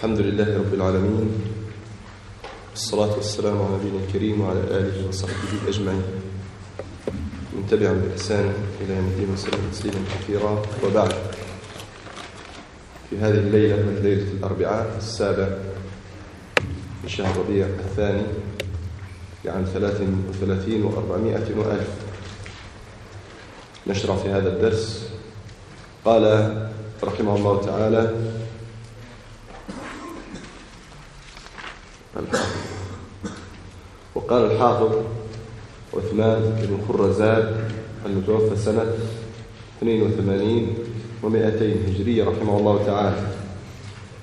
الحمد لله رب العالمين والصلاة والسلام على نبينا الكريم وعلى آله وصحبه أجمعين. من تبعهم بإحسان إلى يوم الدين وسلم تسليما كثيرا. وبعد في هذه الليلة من ليلة الأربعاء السابع من شهر ربيع الثاني لعام ثلاث وثلاثين وأربعمائة وألف. نشرع في هذا الدرس. قال رحمه الله تعالى وقال الحافظ عثمان بن خرزاد المتوفى سنة 82 و200 هجرية رحمه الله تعالى.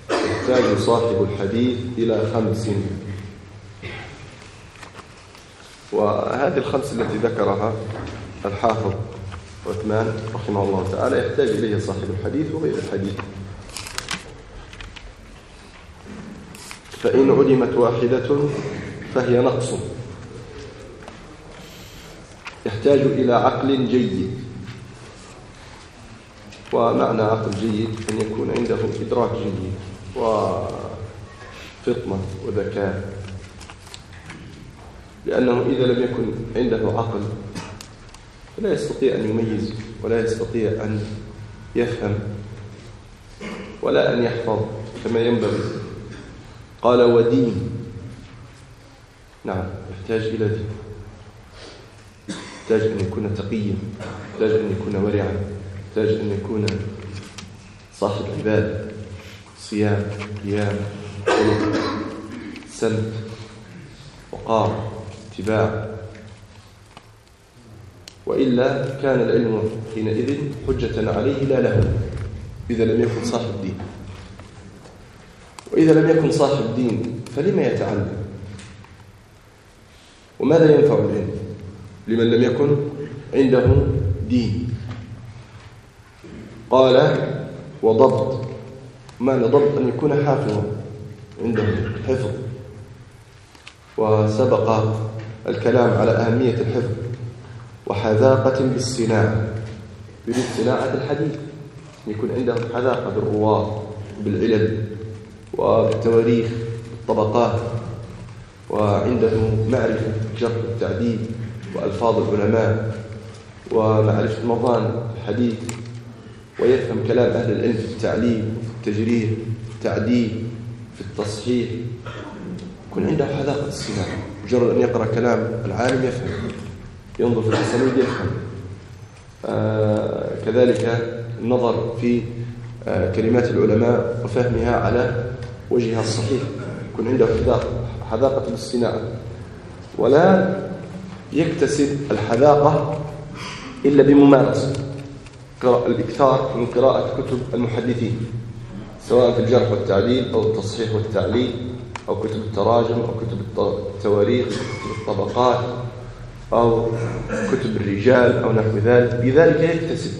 يحتاج صاحب الحديث إلى خمس. وهذه الخمس التي ذكرها الحافظ عثمان رحمه الله تعالى يحتاج إليه صاحب الحديث وغير الحديث. فإن علمت واحدة فهي نقص. يحتاج إلى عقل جيد. ومعنى عقل جيد أن يكون عنده إدراك جيد وفطنة وذكاء. لأنه إذا لم يكن عنده عقل فلا يستطيع أن يميز ولا يستطيع أن يفهم ولا أن يحفظ كما ينبغي. قال ودين. نعم يحتاج إلى دين. يحتاج أن يكون تقيا يحتاج أن يكون ورعا يحتاج أن يكون صاحب عبادة صيام قيام خلق سمت وقار اتباع. وإلا كان العلم حينئذ حجة عليه لا له إذا لم يكن صاحب دين. وإذا لم يكن صاحب دين فلما يتعلم؟ وماذا ينفع العلم؟ لمن لم يكن عنده دين. قال وضبط. معنى ضبط أن يكون حافظا عنده حفظ. وسبق الكلام على أهمية الحفظ. وحذاقة بالصناعة يريد صناعة الحديث. يكون عنده حذاقة بالرواة بالعلل وبالتواريخ الطبقات وعنده معرفة الجرح والتعديل وألفاظ العلماء ومعرفة مظان الحديث ويفهم كلام أهل العلم في التعليم في التجريح التعديل في التصحيح. يكون عنده حذاقة الصناعة مجرد أن يقرأ كلام العالم يفهم ينظر في الأسانيد يفهم. آه كذلك النظر في آه كلمات العلماء وفهمها على وجهها الصحيح. يكون عنده حذاقة بالصناعة ولا يكتسب الحذاقة إلا بممارسة الإكثار من قراءة كتب المحدثين سواء في الجرح والتعديل أو التصحيح والتعليل أو كتب التراجم أو كتب التواريخ كتب الطبقات أو كتب الرجال أو نحو ذلك. بذلك يكتسب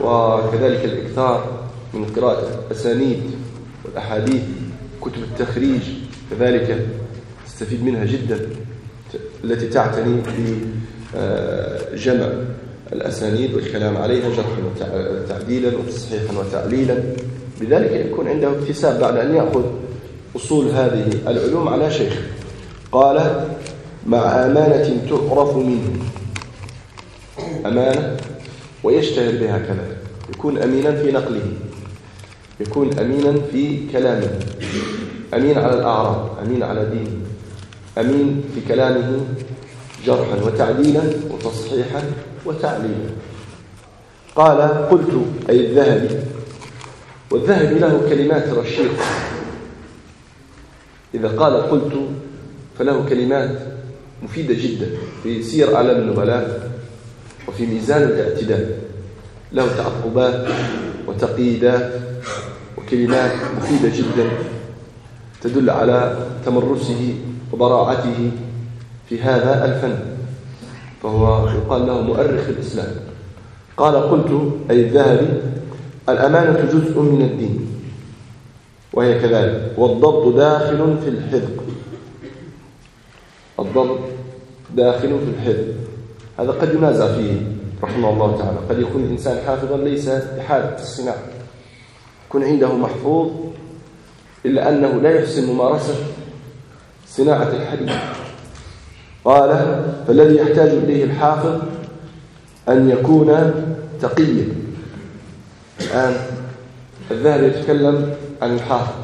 وكذلك الإكثار من قراءة الأسانيد والأحاديث كتب التخريج كذلك تستفيد منها جدا. التي تعتني بجمع الأسانيد والكلام عليها جرحا وتعديلا وتصحيحا وتعليلا. بذلك يكون عنده اكتساب بعد أن يأخذ أصول هذه العلوم على شيخ. قال مع أمانة تعرف منه. أمانة ويشتهر بها كذلك يكون أمينا في نقله. يكون أمينا في كلامه. أمين على الأعراض أمين على دينه. أمين في كلامه جرحا وتعديلا وتصحيحا وتعليلا. قال قلت أي الذهبي. والذهبي له كلمات رشيقة إذا قال قلت فله كلمات مفيدة جدا في سير أعلام النبلاء وفي ميزان الاعتدال له تعقبات وتقييدات وكلمات مفيدة جدا تدل على تمرسه وبراعته في هذا الفن فهو يقال له مؤرخ الإسلام. قال قلت أي الذهبي الأمانة جزء من الدين وهي كذلك. والضبط داخل في الحذق. الضبط داخل في الحفظ هذا قد ينازع فيه رحمه الله تعالى. قد يكون الإنسان حافظا ليس بحالة الصناعة. يكون عنده محفوظ إلا أنه لا يحسن ممارسة صناعة الحديث قال فالذي يحتاج إليه الحافظ أن يكون تقيا. الآن الذهب يتكلم عن الحافظ.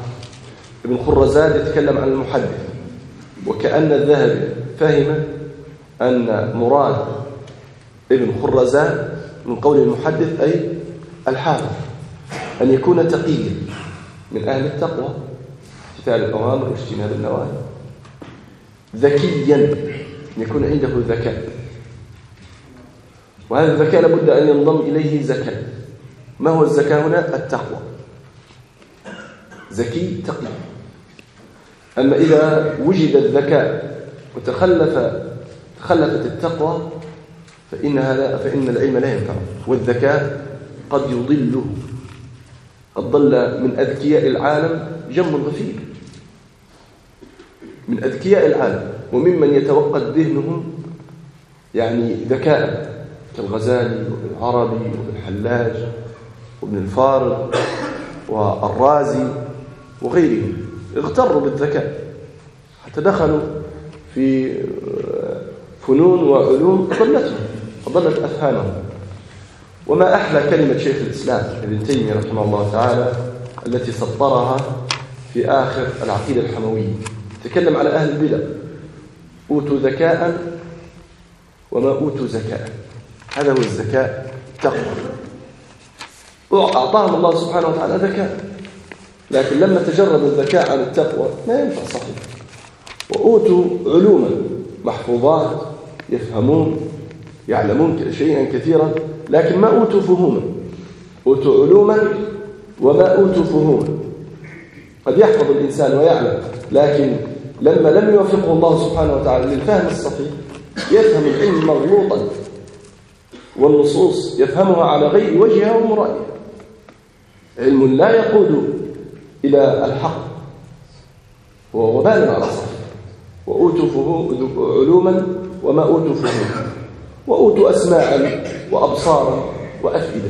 ابن خرزاد يتكلم عن المحدث. وكأن الذهب فهم أن مراد ابن خرزان من قول المحدث أي الحافظ. أن يكون تقيا من أهل التقوى. امتثال الأوامر واجتناب النواهي. ذكيا يكون عنده ذكاء. وهذا الذكاء لابد أن ينضم إليه زكاة ما هو الزكاة هنا؟ التقوى. ذكي تقي. أما إذا وجد الذكاء وتخلف تخلفت التقوى فإن هذا فإن العلم لا ينفع. والذكاء قد يضله. قد ضل من أذكياء العالم جم غفير. من أذكياء العالم وممن يتوقد ذهنهم يعني ذكاء كالغزالي وابن العربي وابن الفارغ والرازي وغيرهم. اغتروا بالذكاء. حتى دخلوا في فنون وعلوم ضلتهم وضلت أفهامهم وما أحلى كلمة شيخ الإسلام ابن تيمية رحمه الله تعالى التي سطرها في آخر العقيدة الحموية. تكلم على أهل البدع. أوتوا ذكاء وما أوتوا زكاء هذا هو الذكاء. تقوى. أعطاهم الله سبحانه وتعالى ذكاء. لكن لما تجرد الذكاء عن التقوى ما ينفع صحيح. وأوتوا علوما محفوظات يفهمون يعلمون شيئا كثيرا. لكن ما أوتوا فهوما أوتوا علوما وما أوتوا فهوما قد يحفظ الإنسان ويعلم لكن لما لم يوفقه الله سبحانه وتعالى للفهم الصحيح يفهم العلم مغلوطا. والنصوص يفهمها على غير وجهها ومرائها علم لا يقود إلى الحق. هو وبال على صح وأوتوا علوما وما أوتوا فهوما وأوتوا أسماعا وأبصارا وأفئدة.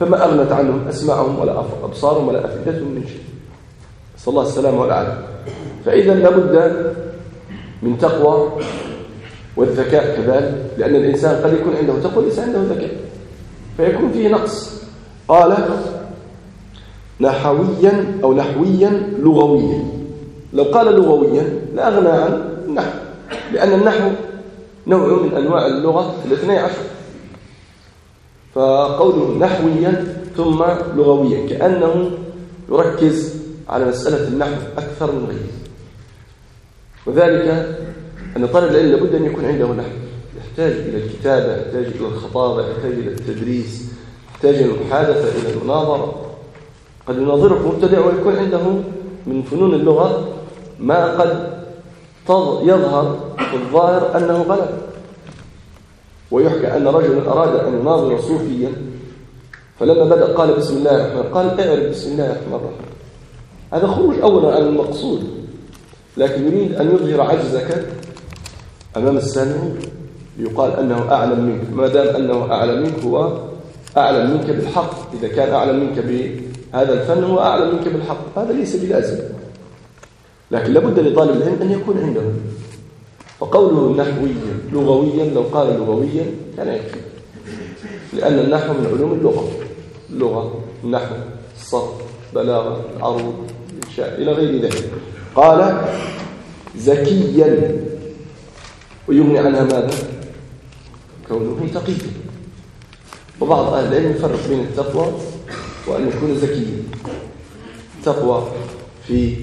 فما أغنت عنهم أسماعهم ولا أبصارهم ولا أفئدتهم من شيء. صلى الله السلام والعافية. فإذا لابد من تقوى والذكاء كذلك لأن الإنسان قد يكون عنده تقوى ليس عنده ذكاء. فيكون فيه نقص. قال نحويا أو نحويا لغويا. لو قال لغويا لأغنى عن النحو لأن النحو نوع من أنواع اللغة الاثني عشر. فقوله نحويا ثم لغويا كأنه يركز على مسألة النحو أكثر من غيره. وذلك أن طالب العلم لابد أن يكون عنده نحو. يحتاج إلى الكتابة يحتاج إلى الخطابة يحتاج إلى التدريس يحتاج إلى المحادثة إلى المناظرة. قد يناظرك مبتدع ويكون عنده من فنون اللغة ما قد يظهر في الظاهر أنه غلط. ويحكى أن رجلا أراد أن يناظر صوفيا فلما بدأ قال بسم الله الرحمن قال اعرف بسم الله الرحمن الرحيم. هذا خروج أولا عن المقصود. لكن يريد أن يظهر عجزك أمام السامع يقال أنه أعلم منك. ما دام أنه أعلم منك هو أعلم منك بالحق. إذا كان أعلم منك بهذا الفن هو أعلم منك بالحق. هذا ليس بلازم. لكن لابد لطالب العلم أن يكون عنده. فقوله نحويا لغويا لو قال لغويا كان يكفي. لأن النحو من علوم اللغة. اللغة النحو الصرف بلاغة العروض الإنشاء إلى غير ذلك. قال زكيا. ويغني عنها ماذا؟ كونه تقيا. وبعض أهل العلم يفرق بين التقوى وأن يكون ذكيا التقوى في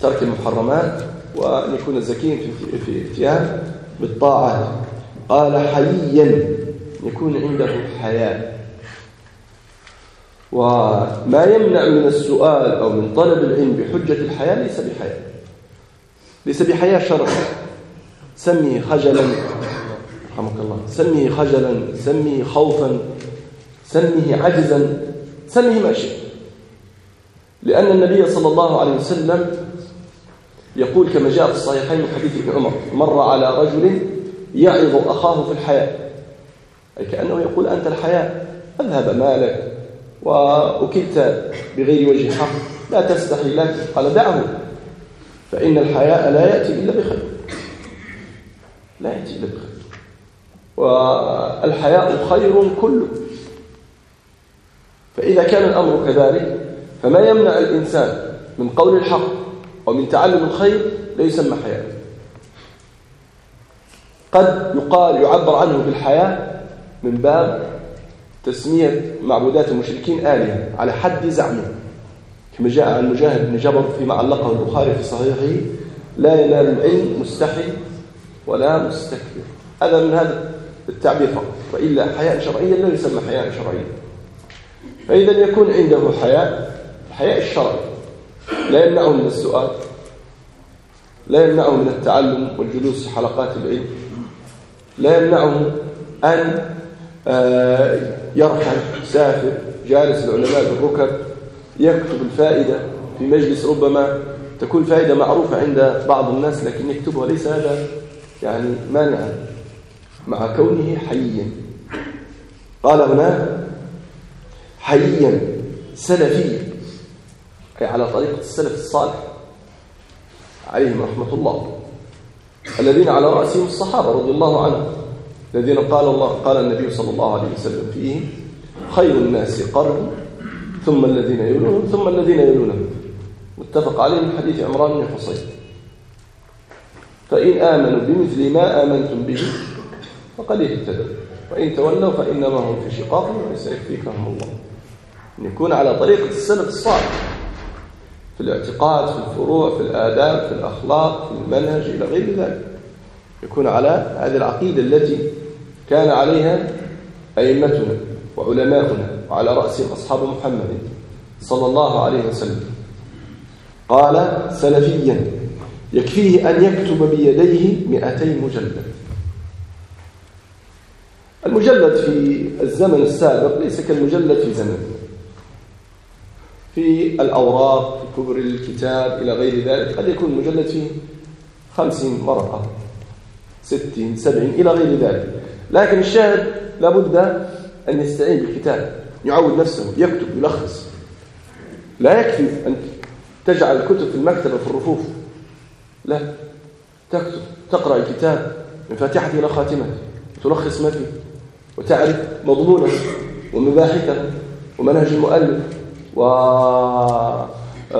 ترك المحرمات وأن يكون ذكيا في في اتيان بالطاعات قال حييا. يكون عنده حياء. وما يمنع من السؤال أو من طلب العلم بحجة الحياة ليس بحياة. ليس بحياة شرع سميه خجلا. رحمك الله. سميه خجلا. سميه خوفا. سميه عجزا. سميه ما شئت. لأن النبي صلى الله عليه وسلم يقول كما جاء في الصحيحين من حديث ابن عمر مر على رجل يعظ أخاه في الحياة. أي كأنه يقول أنت الحياة أذهب مالك. وأكلت بغير وجه حق. لا تستحي لك قال دعه. فإن الحياء لا يأتي إلا بخير. لا يأتي إلا بخير. والحياء خير كله. فإذا كان الأمر كذلك فما يمنع الإنسان من قول الحق أو من تعلم الخير لا يسمى حياء. قد يقال يعبر عنه بالحياة من باب تسمية معبودات المشركين آلهة على حد زعمه. كما جاء عن مجاهد بن جبر فيما علقه البخاري في صحيحه لا ينال العلم مستحي ولا مستكبر. هذا من هذا التعبير فقط. وإلا حياء شرعيا لا يسمى حياء شرعيا فإذا يكون عنده حياء الحياء الشرعي لا يمنعه من السؤال لا يمنعه من التعلم والجلوس في حلقات العلم لا يمنعه أن آه، يرحل سافر جالس العلماء بالركب يكتب الفائدة في مجلس ربما تكون فائدة معروفة عند بعض الناس لكن يكتبها ليس هذا يعني مانعا مع كونه حيا قال هنا حيا سلفيا أي على طريقة السلف الصالح عليهم رحمة الله الذين على رأسهم الصحابة رضي الله عنهم. الذين قال الله قال النبي صلى الله عليه وسلم فيهم خير الناس قرن ثم الذين يلونهم ثم الذين يلونهم. متفق عليه من حديث عمران بن حصين. فإن آمنوا بمثل ما آمنتم به فقد اهتدوا وإن تولوا فإنما هم في شقاق وسيكفيكهم الله. أن يكون على طريقة السلف الصالح في الاعتقاد في الفروع في الآداب في الأخلاق في المنهج إلى غير ذلك. يكون على هذه العقيدة التي كان عليها أئمتنا وعلماؤنا وعلى رأسهم أصحاب محمد صلى الله عليه وسلم. قال سلفيا يكفيه أن يكتب بيديه مئتي مجلد. المجلد في الزمن السابق ليس كالمجلد في زمن. في الأوراق في كبر الكتاب إلى غير ذلك قد يكون المجلد فيه خمسين ورقة ستين سبعين إلى غير ذلك. لكن الشاهد لابد أن يستعين بالكتاب يعود نفسه يكتب يلخص. لا يكفي أن تجعل الكتب في المكتبة في الرفوف. لا تكتب تقرأ الكتاب من فاتحته إلى خاتمته تلخص ما فيه وتعرف مضمونه ومباحثه ومنهج المؤلف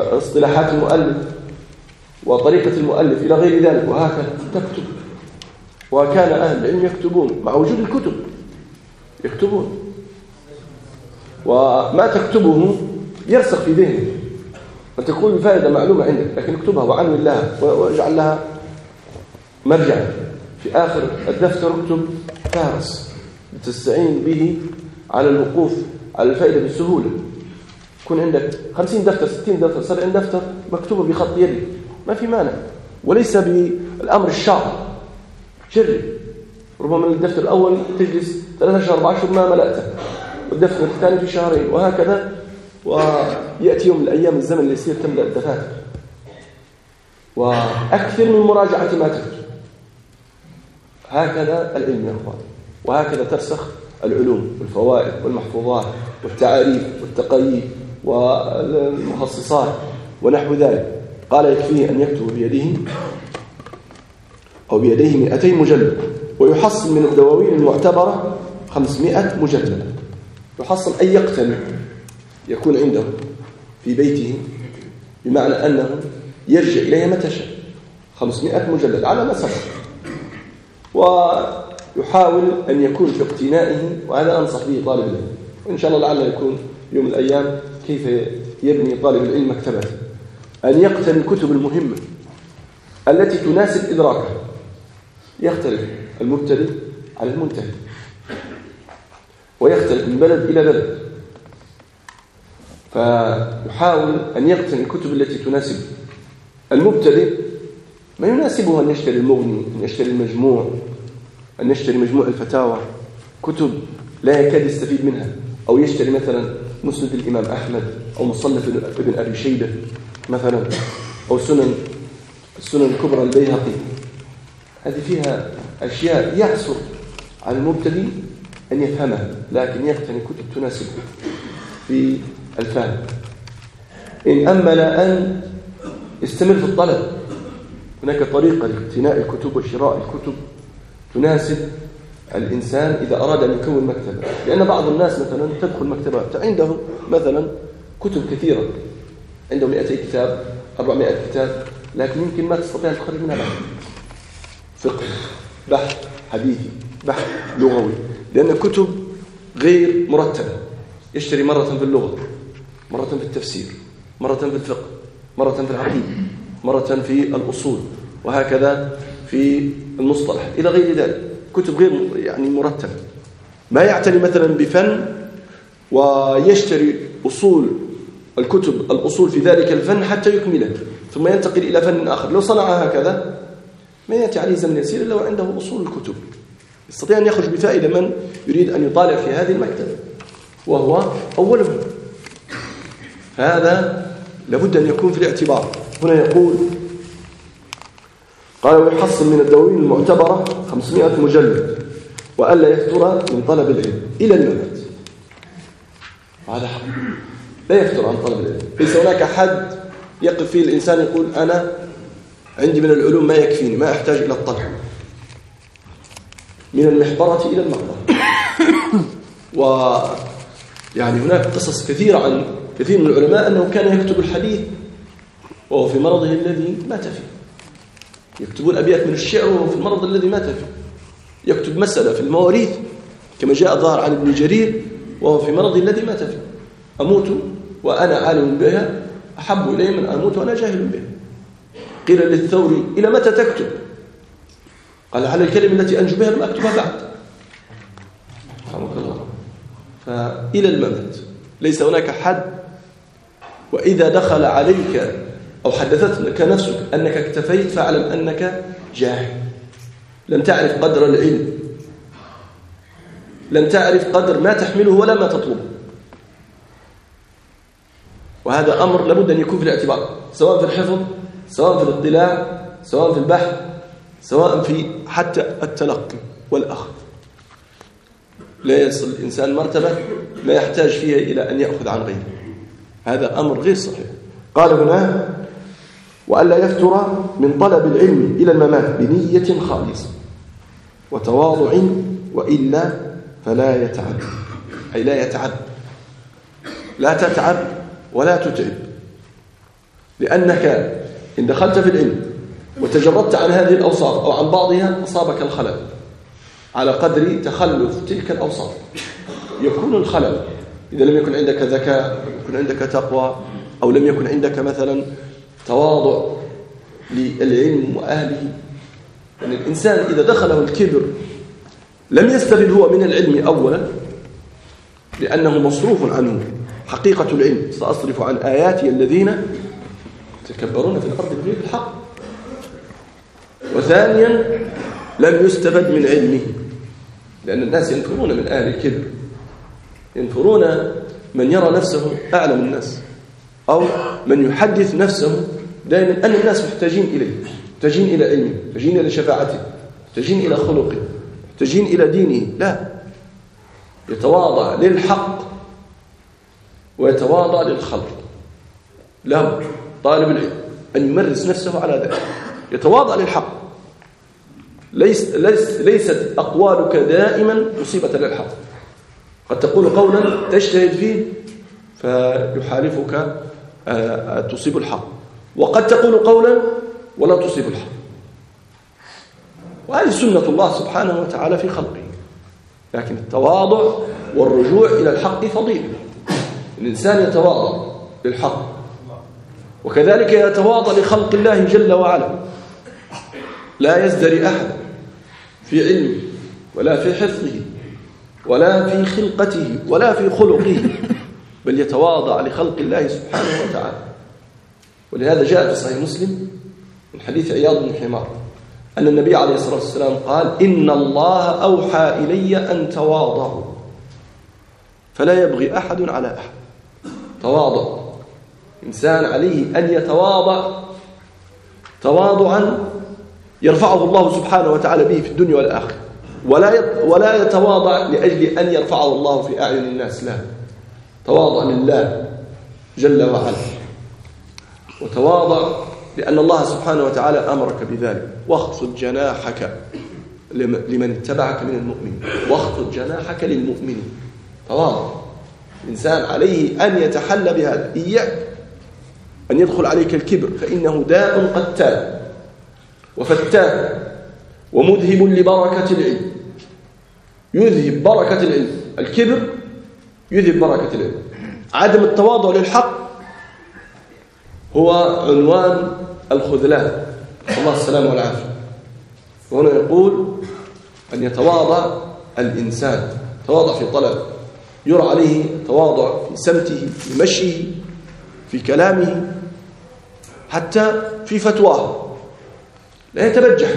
واصطلاحات المؤلف وطريقة المؤلف إلى غير ذلك وهكذا. تكتب. وكان أهل العلم يكتبون مع وجود الكتب. يكتبون. وما تكتبه يرسخ في ذهنك وتكون الفائدة معلومة عندك لكن اكتبها وعنون لها واجعل لها مرجعا. في آخر الدفتر اكتب فارس. لتستعين به على الوقوف على الفائدة بسهولة يكون عندك 50 دفتر 60 دفتر 70 دفتر مكتوبة بخط يدك ما في مانع. وليس بالأمر الشاق جرب ربما الدفتر الأول تجلس 13 14 أشهر ما ملأته والدفتر الثاني في شهرين وهكذا. ويأتي يوم من الأيام الزمن اللي يصير تملأ الدفاتر وأكثر من مراجعة ما تكتب هكذا العلم يا أخوان. وهكذا ترسخ العلوم والفوائد والمحفوظات والتعاريف والتقييد والمخصصات ونحو ذلك. قال يكفيه أن يكتب بيده أو بيديه 200 مجلد ويحصل من الدواوين المعتبرة 500 مجلد. يحصل أي يقتنع يكون عنده في بيته بمعنى أنه يرجع إليها متى شاء. 500 مجلد على ما سبق. ويحاول أن يكون في اقتنائه وهذا أنصح به طالب العلم. وإن شاء الله لعله يكون يوم من الأيام كيف يبني طالب العلم مكتبته أن يقتني الكتب المهمة التي تناسب إدراكه. يختلف المبتدئ على المنتهي. ويختلف من بلد إلى بلد. فيحاول أن يقتني الكتب التي تناسب المبتدئ ما يناسبه أن يشتري المغني أن يشتري المجموع أن يشتري مجموع الفتاوى كتب لا يكاد يستفيد منها. أو يشتري مثلا مسند الإمام أحمد أو مصنف ابن أبي شيبة مثلا أو سنن السنن الكبرى البيهقي. هذه فيها أشياء يعسر على المبتدئ أن يفهمها لكن يقتني كتب تناسبه في الفهم. إن أمل أن يستمر في الطلب هناك طريقة لاقتناء الكتب وشراء الكتب تناسب الإنسان إذا أراد أن يكون مكتبة. لأن بعض الناس مثلا تدخل مكتبة عنده مثلا كتب كثيرة. عنده 200 كتاب 400 كتاب لكن يمكن ما تستطيع أن تخرج منها بحث فقه بحث حديثي بحث لغوي. لأن الكتب غير مرتبة. يشتري مرة في اللغة مرة في التفسير مرة في الفقه مرة في العقيدة مرة في الأصول وهكذا في المصطلح. إلى غير ذلك كتب غير يعني مرتبة. ما يعتني مثلا بفن ويشتري أصول الكتب الأصول في ذلك الفن حتى يكمله ثم ينتقل إلى فن آخر. لو صنع هكذا ما يأتي عليه زمن يسير إلا وعنده أصول الكتب. يستطيع أن يخرج بفائدة من يريد أن يطالع في هذه المكتبة وهو أولهم هذا لابد أن يكون في الاعتبار. هنا يقول قال ويحصل من الدواوين المعتبرة 500 مجلد وألا يفتر من طلب العلم إلى الممات هذا حق. لا يفتر عن طلب العلم. ليس هناك حد يقف فيه. الإنسان يقول أنا عندي من العلوم ما يكفيني ما أحتاج إلى الطلب. من المحبرة إلى المقبرة ويعني هناك قصص كثيرة عن كثير من العلماء أنه كان يكتب الحديث وهو في مرضه الذي مات فيه. يكتبون أبيات من الشعر وهو في المرض الذي مات فيه. يكتب مسألة في المواريث كما جاء ظاهر عن ابن جرير وهو في مرضه الذي مات فيه. أموت وأنا عالم بها أحب إلي من أموت وأنا جاهل بها. قيل للثوري إلى متى تكتب؟ قال على الكلمة التي أنجو بها لم أكتبها بعد. رحمك الله. فإلى الممت ليس هناك حد. وإذا دخل عليك أو حدثتك نفسك أنك اكتفيت فاعلم أنك جاهل. لم تعرف قدر العلم. لم تعرف قدر ما تحمله ولا ما تطلبه. وهذا أمر لابد أن يكون في الاعتبار سواء في الحفظ سواء في الاطلاع سواء في البحث سواء في حتى التلقي والأخذ. لا يصل الإنسان مرتبة لا يحتاج فيها إلى أن يأخذ عن غيره. هذا أمر غير صحيح. قال هنا وألا يفتر من طلب العلم إلى الممات بنية خالصة وتواضع وإلا فلا يتعب. أي لا يتعب. لا تتعب ولا تتعب. لأنك إن دخلت في العلم وتجردت عن هذه الأوصاف أو عن بعضها أصابك الخلل. على قدر تخلف تلك الأوصاف. يكون الخلل. إذا لم يكن عندك ذكاء يكون عندك تقوى أو لم يكن عندك مثلا تواضع للعلم وأهله. يعني الإنسان إذا دخله الكبر لم يستفد هو من العلم أولا لأنه مصروف عنه. حقيقة العلم سأصرف عن آياتي الذين يتكبرون في الأرض بغير الحق. وثانيا لم يستفد من علمه. لأن الناس ينفرون من أهل الكبر ينفرون من يرى نفسه أعلم الناس. أو من يحدث نفسه دائما أن الناس محتاجين إليه. محتاجين إلى علمه. محتاجين إلى شفاعته. محتاجين إلى خلقه. محتاجين إلى دينه. لا. يتواضع للحق ويتواضع للخلق. لا طالب العلم أن يمرس نفسه على ذلك. يتواضع للحق. ليس ليس ليست أقوالك دائما مصيبة للحق. قد تقول قولا تجتهد فيه فيحالفك آه، تصيب الحق. وقد تقول قولا ولا تصيب الحق. وهذه سنة الله سبحانه وتعالى في خلقه. لكن التواضع والرجوع إلى الحق فضيل الإنسان يتواضع للحق. وكذلك يتواضع لخلق الله جل وعلا. لا يزدري أحد في علمه ولا في حفظه ولا في خلقته ولا في خلقه بل يتواضع لخلق الله سبحانه وتعالى. ولهذا جاء في صحيح مسلم من حديث عياض بن حمار أن النبي عليه الصلاة والسلام قال إن الله أوحى إلي أن تواضعوا. فلا يبغي أحد على أحد. تواضع. إنسان عليه أن يتواضع تواضعا يرفعه الله سبحانه وتعالى به في الدنيا والآخرة. ولا ولا يتواضع لأجل أن يرفعه الله في أعين الناس لا تواضع لله جل وعلا. وتواضع لأن الله سبحانه وتعالى أمرك بذلك. واخفض جناحك لمن اتبعك من المؤمنين. واخفض جناحك للمؤمنين. تواضع. الإنسان عليه أن يتحلى بهذا. إياك أن يدخل عليك الكبر فإنه داء قتال وفتان ومذهب لبركة العلم. يذهب بركة العلم. الكبر يذهب بركة العلم. عدم التواضع للحق هو عنوان الخذلان. الله السلام والعافية. وهنا يقول أن يتواضع الإنسان. تواضع في طلب. يرى عليه تواضع في سمته في مشيه في كلامه حتى في فتواه لا يتبجح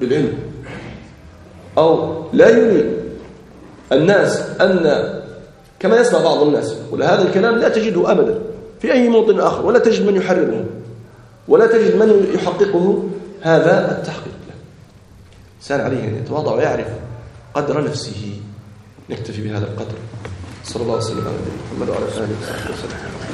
بالعلم. أو لا يري الناس أن كما يسمع بعض الناس وهذا الكلام لا تجده أبدا في أي موطن آخر ولا تجد من يحرره ولا تجد من يحققه. هذا التحقيق له. إنسان عليه أن يتواضع ويعرف قدر نفسه. نكتفي بهذا القدر. صلى الله وسلم على نبينا محمد وعلى آله وصحبه وسلم.